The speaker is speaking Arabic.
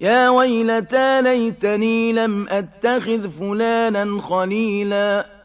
يَا وَيْلَتَىٰ لَيْتَنِي لَمْ أَتَّخِذْ فُلَانًا خَلِيلًا